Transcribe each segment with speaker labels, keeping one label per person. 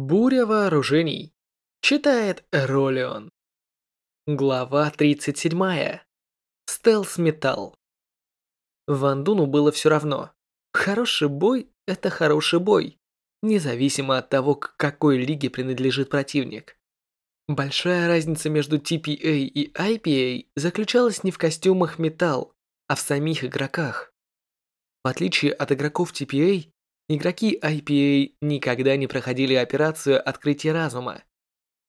Speaker 1: Буря вооружений. Читает Ролион. Глава 37. Стелс-металл. Ван Дуну было все равно. Хороший бой – это хороший бой, независимо от того, к какой лиге принадлежит противник. Большая разница между TPA и IPA заключалась не в костюмах металл, а в самих игроках. В отличие от игроков TPA, Игроки IPA никогда не проходили операцию открытия разума.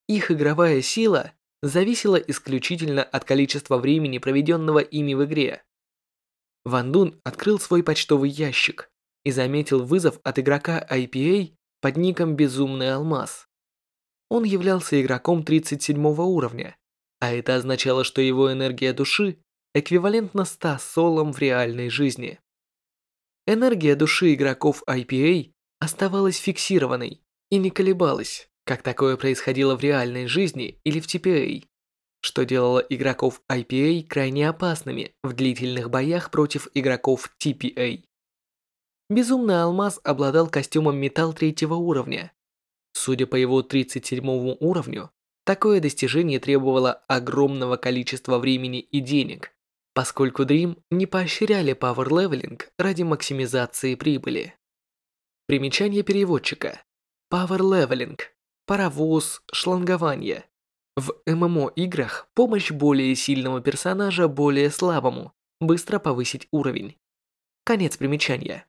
Speaker 1: Их игровая сила зависела исключительно от количества времени, проведенного ими в игре. Ван Дун открыл свой почтовый ящик и заметил вызов от игрока IPA под ником Безумный Алмаз. Он являлся игроком 37 уровня, а это означало, что его энергия души эквивалентна 100 солам в реальной жизни. Энергия души игроков IPA оставалась фиксированной и не колебалась, как такое происходило в реальной жизни или в TPA, что делало игроков IPA крайне опасными в длительных боях против игроков TPA. Безумный алмаз обладал костюмом металл третьего уровня. Судя по его 37 уровню, такое достижение требовало огромного количества времени и денег, поскольку Dream не поощряли Power ради максимизации прибыли. Примечание переводчика. Leveling – паровоз, шлангование. В ММО-играх помощь более сильного персонажа более слабому, быстро повысить уровень. Конец примечания.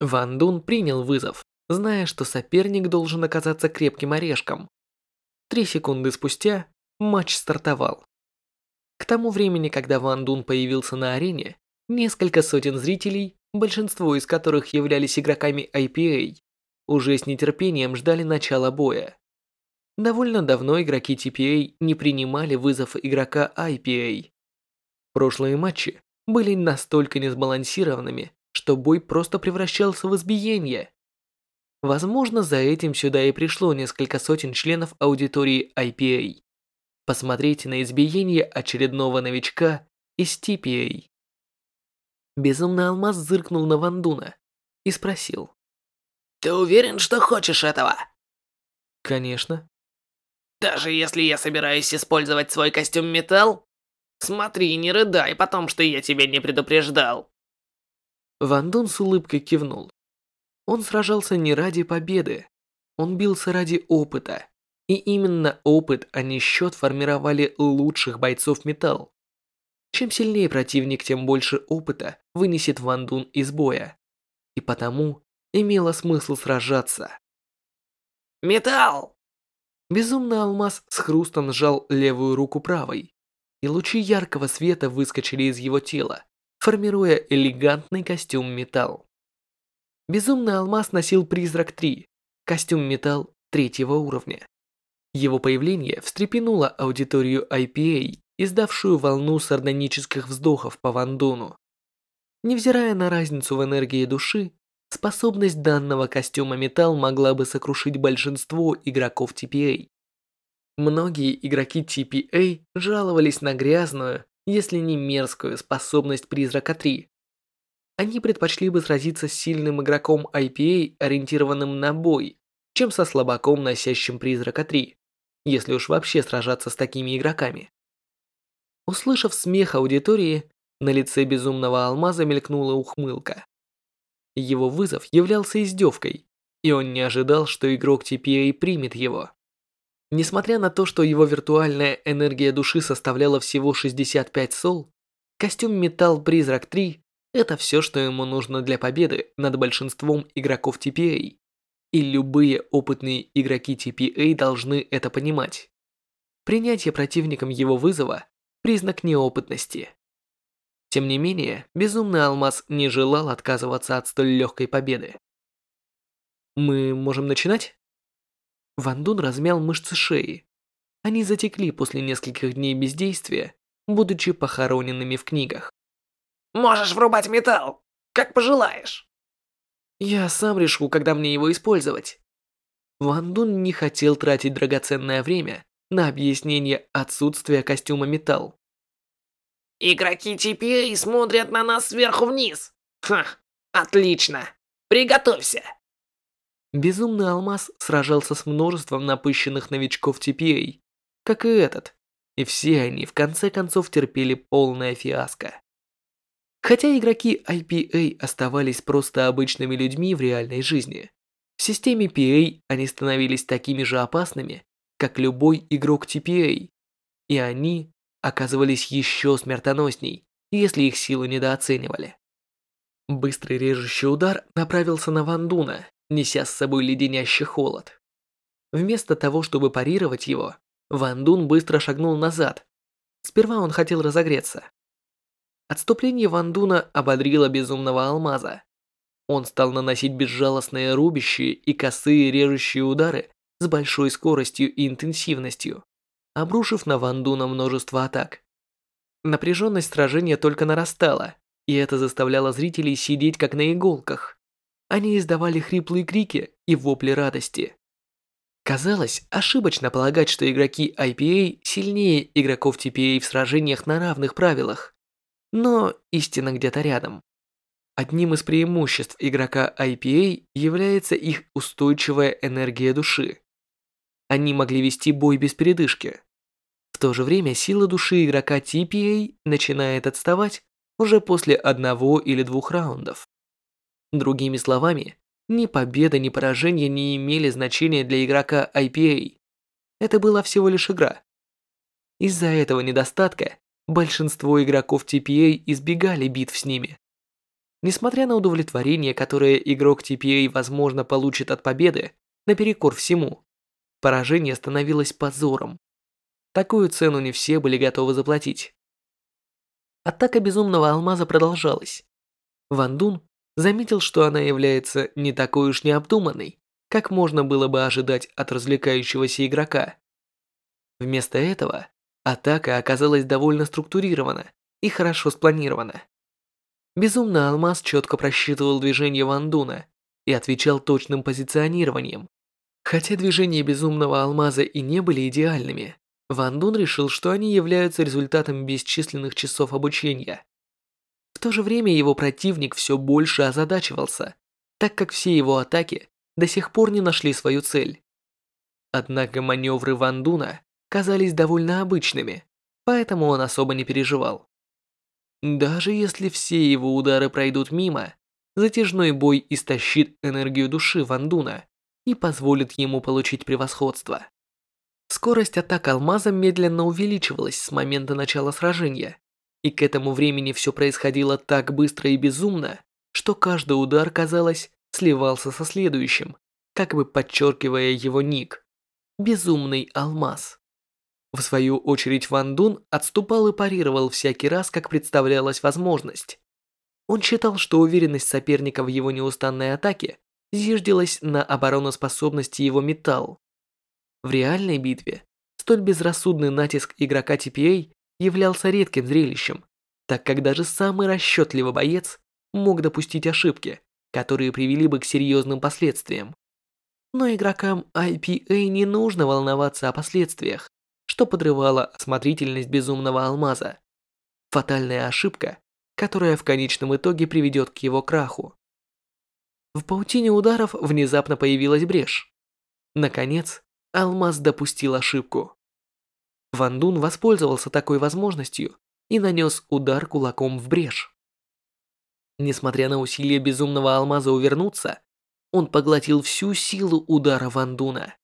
Speaker 1: Ван Дун принял вызов, зная, что соперник должен оказаться крепким орешком. Три секунды спустя матч стартовал. К тому времени, когда Ван Дун появился на арене, несколько сотен зрителей, большинство из которых являлись игроками IPA, уже с нетерпением ждали начала боя. Довольно давно игроки TPA не принимали вызов игрока IPA. Прошлые матчи были настолько несбалансированными, что бой просто превращался в избиение. Возможно, за этим сюда и пришло несколько сотен членов аудитории IPA. Посмотрите на избиение очередного новичка из TPA. Безумный алмаз зыркнул на Вандуна и спросил.
Speaker 2: «Ты уверен, что хочешь этого?»
Speaker 1: «Конечно».
Speaker 2: «Даже если я собираюсь использовать свой костюм металл? Смотри, не рыдай, потому что я тебя не предупреждал».
Speaker 1: Вандун с улыбкой кивнул. Он сражался не ради победы, он бился ради опыта. И именно опыт, а не счет формировали лучших бойцов металл. Чем сильнее противник, тем больше опыта вынесет Ван Дун из боя. И потому имело смысл сражаться.
Speaker 2: Металл!
Speaker 1: Безумный алмаз с хрустом сжал левую руку правой, и лучи яркого света выскочили из его тела, формируя элегантный костюм металл. Безумный алмаз носил призрак 3, костюм металл третьего уровня. Его появление встрепенуло аудиторию IPA, издавшую волну сардонических вздохов по Вандуну. Невзирая на разницу в энергии души, способность данного костюма металл могла бы сокрушить большинство игроков TPA. Многие игроки TPA жаловались на грязную, если не мерзкую, способность Призрака 3. Они предпочли бы сразиться с сильным игроком IPA, ориентированным на бой, чем со слабаком, носящим Призрака 3 если уж вообще сражаться с такими игроками. Услышав смех аудитории, на лице безумного алмаза мелькнула ухмылка. Его вызов являлся издевкой, и он не ожидал, что игрок TPA примет его. Несмотря на то, что его виртуальная энергия души составляла всего 65 сол, костюм Металл Призрак 3 – это все, что ему нужно для победы над большинством игроков TPA. И любые опытные игроки TPA должны это понимать. Принятие противником его вызова – признак неопытности. Тем не менее, Безумный Алмаз не желал отказываться от столь легкой победы. «Мы можем начинать?» Ван Дун размял мышцы шеи. Они затекли после нескольких дней бездействия, будучи похороненными в книгах.
Speaker 2: «Можешь врубать металл, как пожелаешь».
Speaker 1: Я сам решу, когда мне его использовать. Ван Дун не хотел тратить драгоценное время на объяснение отсутствия костюма металл.
Speaker 2: Игроки теперь смотрят на нас сверху вниз. Ха, отлично. Приготовься.
Speaker 1: Безумный алмаз сражался с множеством напыщенных новичков TPA, как и этот, и все они в конце концов терпели полное фиаско. Хотя игроки IPA оставались просто обычными людьми в реальной жизни, в системе PA они становились такими же опасными, как любой игрок TPA, и они оказывались еще смертоносней, если их силу недооценивали. Быстрый режущий удар направился на Вандуна, неся с собой леденящий холод. Вместо того, чтобы парировать его, Вандун быстро шагнул назад. Сперва он хотел разогреться. Отступление Вандуна ободрило безумного алмаза. Он стал наносить безжалостные рубящие и косые режущие удары с большой скоростью и интенсивностью, обрушив на Вандуна множество атак. Напряженность сражения только нарастала, и это заставляло зрителей сидеть как на иголках. Они издавали хриплые крики и вопли радости. Казалось, ошибочно полагать, что игроки IPA сильнее игроков TPA в сражениях на равных правилах. Но истина где-то рядом. Одним из преимуществ игрока IPA является их устойчивая энергия души. Они могли вести бой без передышки. В то же время сила души игрока TPA начинает отставать уже после одного или двух раундов. Другими словами, ни победа, ни поражение не имели значения для игрока IPA. Это была всего лишь игра. Из-за этого недостатка большинство игроков TPA избегали битв с ними. Несмотря на удовлетворение, которое игрок TPA возможно получит от победы, наперекор всему, поражение становилось позором. Такую цену не все были готовы заплатить. Атака безумного алмаза продолжалась. Ван Дун заметил, что она является не такой уж необдуманной, как можно было бы ожидать от развлекающегося игрока. Вместо этого атака оказалась довольно структурирована и хорошо спланирована. Безумный алмаз четко просчитывал движение Ван Дуна и отвечал точным позиционированием. Хотя движения безумного алмаза и не были идеальными, Ван Дун решил, что они являются результатом бесчисленных часов обучения. В то же время его противник все больше озадачивался, так как все его атаки до сих пор не нашли свою цель. Однако маневры Ван Дуна казались довольно обычными, поэтому он особо не переживал. Даже если все его удары пройдут мимо, затяжной бой истощит энергию души Ван Дуна и позволит ему получить превосходство. Скорость атак алмаза медленно увеличивалась с момента начала сражения, и к этому времени все происходило так быстро и безумно, что каждый удар, казалось, сливался со следующим, как бы подчеркивая его ник. Безумный алмаз. В свою очередь Ван Дун отступал и парировал всякий раз, как представлялась возможность. Он считал, что уверенность соперника в его неустанной атаке зиждилась на обороноспособности его металл. В реальной битве столь безрассудный натиск игрока TPA являлся редким зрелищем, так как даже самый расчетливый боец мог допустить ошибки, которые привели бы к серьезным последствиям. Но игрокам IPA не нужно волноваться о последствиях, что подрывало осмотрительность безумного алмаза. Фатальная ошибка, которая в конечном итоге приведет к его краху. В паутине ударов внезапно появилась брешь. Наконец, Алмаз допустил ошибку. Ван Дун воспользовался такой возможностью и нанес удар кулаком в брешь. Несмотря на усилия безумного алмаза увернуться, он поглотил всю силу удара Ван Дуна.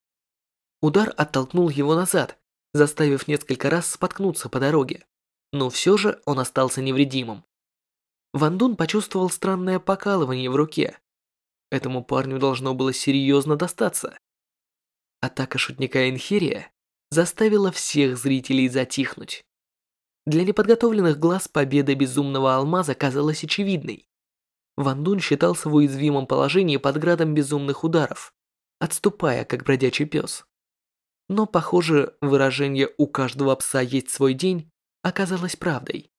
Speaker 1: Удар оттолкнул его назад, заставив несколько раз споткнуться по дороге, но все же он остался невредимым. Ван Дун почувствовал странное покалывание в руке. Этому парню должно было серьезно достаться. Атака шутника Энхирия заставила всех зрителей затихнуть. Для неподготовленных глаз победа безумного алмаза казалась очевидной. Ван Дун считался в уязвимом положении под градом безумных ударов, отступая, как бродячий пес. Но, похоже, выражение «у каждого пса есть свой день» оказалось правдой.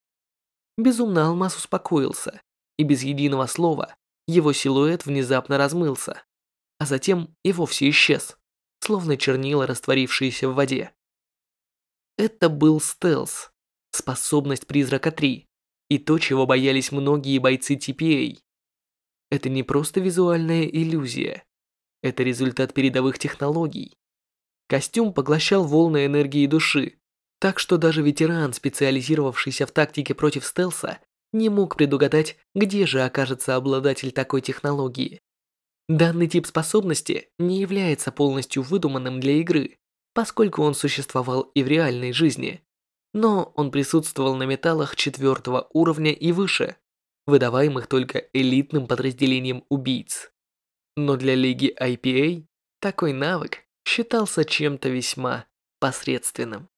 Speaker 1: Безумный алмаз успокоился, и без единого слова его силуэт внезапно размылся, а затем и вовсе исчез словно чернила, растворившиеся в воде. Это был стелс, способность призрака 3, и то, чего боялись многие бойцы TPA. Это не просто визуальная иллюзия. Это результат передовых технологий. Костюм поглощал волны энергии души, так что даже ветеран, специализировавшийся в тактике против стелса, не мог предугадать, где же окажется обладатель такой технологии. Данный тип способности не является полностью выдуманным для игры, поскольку он существовал и в реальной жизни, но он присутствовал на металлах четвертого уровня и выше, выдаваемых только элитным подразделением убийц. Но для лиги IPA такой навык считался чем-то весьма посредственным.